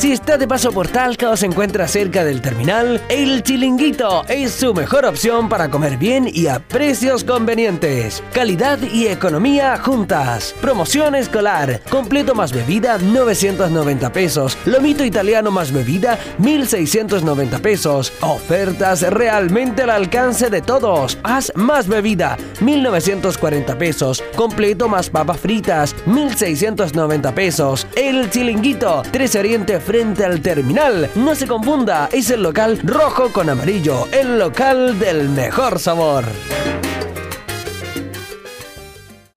Si está de paso por Talca o se encuentra cerca del terminal, El Chilinguito es su mejor opción para comer bien y a precios convenientes. Calidad y economía juntas. Promoción escolar. Completo más bebida, 990 pesos. Lomito italiano más bebida, 1690 pesos. Ofertas realmente al alcance de todos. Haz más bebida, 1940 pesos. Completo más papas fritas, 1690 pesos. El Chilinguito, 13 Oriente frente al terminal. No se confunda, es el local rojo con amarillo, el local del mejor sabor.